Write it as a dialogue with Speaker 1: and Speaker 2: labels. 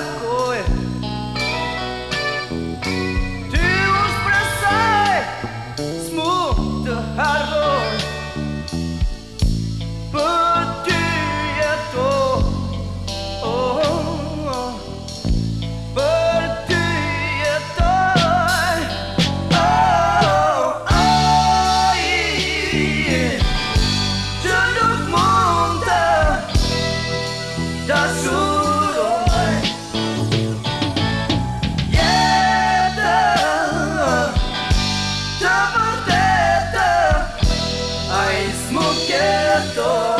Speaker 1: muita. mismo que.